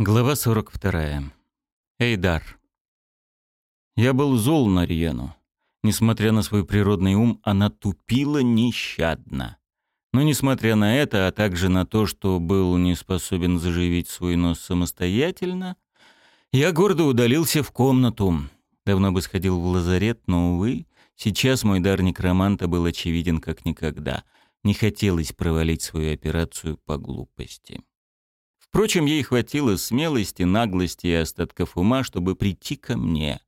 Глава 42. Эйдар. Я был зол на Риену. Несмотря на свой природный ум, она тупила нещадно. Но несмотря на это, а также на то, что был не способен заживить свой нос самостоятельно, я гордо удалился в комнату. Давно бы сходил в лазарет, но, увы, сейчас мой дар некроманта был очевиден как никогда. Не хотелось провалить свою операцию по глупости. Впрочем, ей хватило смелости, наглости и остатков ума, чтобы прийти ко мне.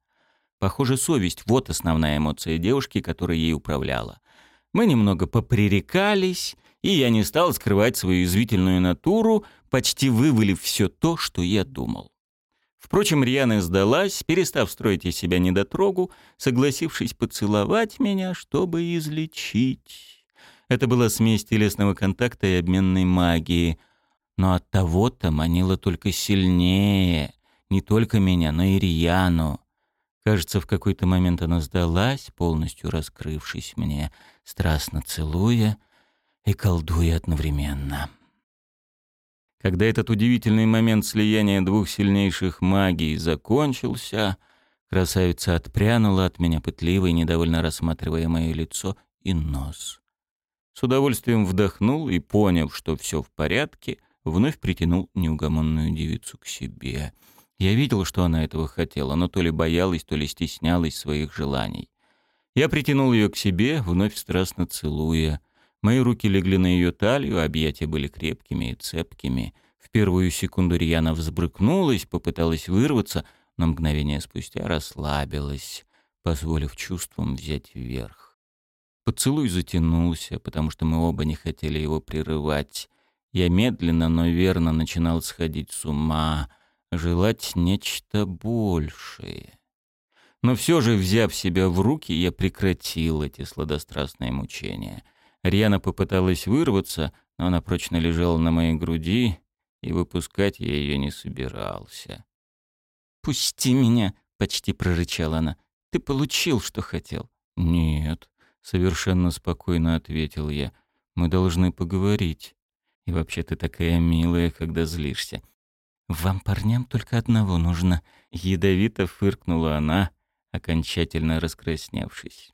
Похоже, совесть — вот основная эмоция девушки, которая ей управляла. Мы немного попререкались, и я не стал скрывать свою извительную натуру, почти вывалив все то, что я думал. Впрочем, Рьяна сдалась, перестав строить из себя недотрогу, согласившись поцеловать меня, чтобы излечить. Это была смесь телесного контакта и обменной магии — но от того-то манила только сильнее, не только меня, но и Рьяну. Кажется, в какой-то момент она сдалась, полностью раскрывшись мне, страстно целуя и колдуя одновременно. Когда этот удивительный момент слияния двух сильнейших магий закончился, красавица отпрянула от меня пытливо и недовольно рассматривая мое лицо и нос. С удовольствием вдохнул и, поняв, что все в порядке, — вновь притянул неугомонную девицу к себе. Я видел, что она этого хотела, но то ли боялась, то ли стеснялась своих желаний. Я притянул ее к себе, вновь страстно целуя. Мои руки легли на ее талию, объятия были крепкими и цепкими. В первую секунду Рьяна взбрыкнулась, попыталась вырваться, но мгновение спустя расслабилась, позволив чувствам взять вверх. Поцелуй затянулся, потому что мы оба не хотели его прерывать. Я медленно, но верно начинал сходить с ума, желать нечто большее. Но все же, взяв себя в руки, я прекратил эти сладострастные мучения. Рьяна попыталась вырваться, но она прочно лежала на моей груди, и выпускать я ее не собирался. «Пусти меня!» — почти прорычала она. «Ты получил, что хотел». «Нет», — совершенно спокойно ответил я. «Мы должны поговорить». И вообще ты такая милая, когда злишься. Вам, парням, только одного нужно. Ядовито фыркнула она, окончательно раскрасневшись.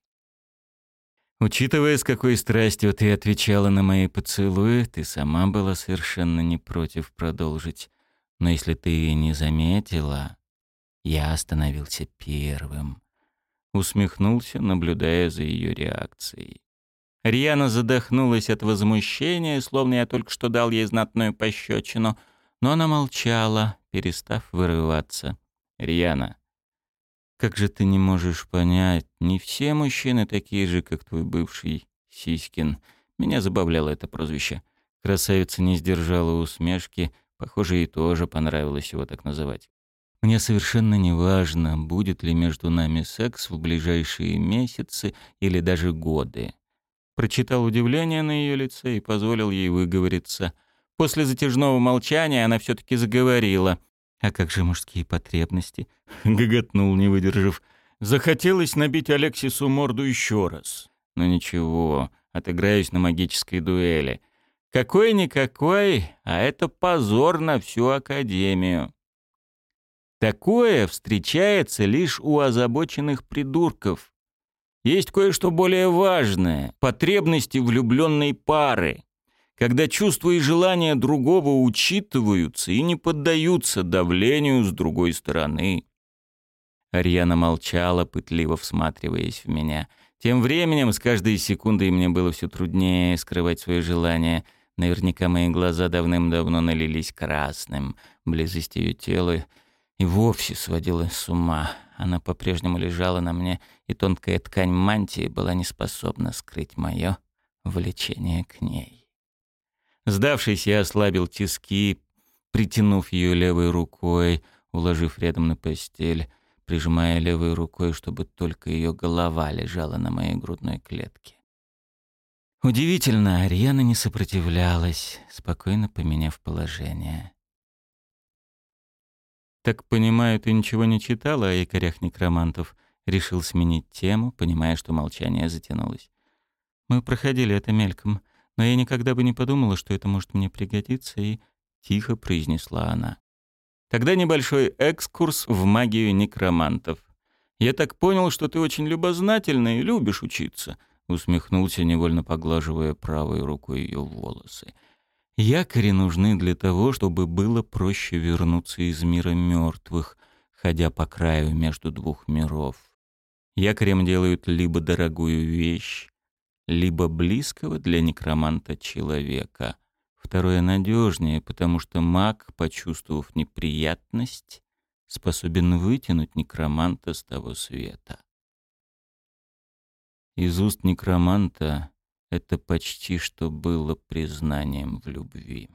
Учитывая, с какой страстью ты отвечала на мои поцелуи, ты сама была совершенно не против продолжить. Но если ты не заметила, я остановился первым. Усмехнулся, наблюдая за ее реакцией. Риана задохнулась от возмущения, словно я только что дал ей знатную пощечину, но она молчала, перестав вырываться. «Риана, как же ты не можешь понять, не все мужчины такие же, как твой бывший Сиськин». Меня забавляло это прозвище. Красавица не сдержала усмешки, похоже, ей тоже понравилось его так называть. Мне совершенно не важно, будет ли между нами секс в ближайшие месяцы или даже годы прочитал удивление на ее лице и позволил ей выговориться. После затяжного молчания она все-таки заговорила. «А как же мужские потребности?» — гоготнул, не выдержав. Захотелось набить Алексису морду еще раз. Но ничего, отыграюсь на магической дуэли. Какой-никакой, а это позор на всю Академию. Такое встречается лишь у озабоченных придурков. Есть кое-что более важное – потребности влюбленной пары, когда чувства и желания другого учитываются и не поддаются давлению с другой стороны. Ариана молчала, пытливо всматриваясь в меня. Тем временем с каждой секундой мне было все труднее скрывать свои желания. Наверняка мои глаза давным-давно налились красным. Близость ее тела и вовсе сводила с ума. Она по-прежнему лежала на мне, и тонкая ткань мантии была не способна скрыть мое влечение к ней. Сдавшись, я ослабил тиски, притянув ее левой рукой, уложив рядом на постель, прижимая левой рукой, чтобы только ее голова лежала на моей грудной клетке. Удивительно, Ариана не сопротивлялась, спокойно поменяв положение. «Так, понимаю, ты ничего не читала о якорях некромантов?» Решил сменить тему, понимая, что молчание затянулось. «Мы проходили это мельком, но я никогда бы не подумала, что это может мне пригодиться, и...» — тихо произнесла она. Тогда небольшой экскурс в магию некромантов. Я так понял, что ты очень любознательна и любишь учиться, усмехнулся, невольно поглаживая правой рукой ее волосы. Якори нужны для того, чтобы было проще вернуться из мира мертвых, ходя по краю между двух миров. Якорем делают либо дорогую вещь, либо близкого для некроманта человека. Второе надежнее, потому что маг, почувствовав неприятность, способен вытянуть некроманта с того света. Из уст некроманта это почти что было признанием в любви.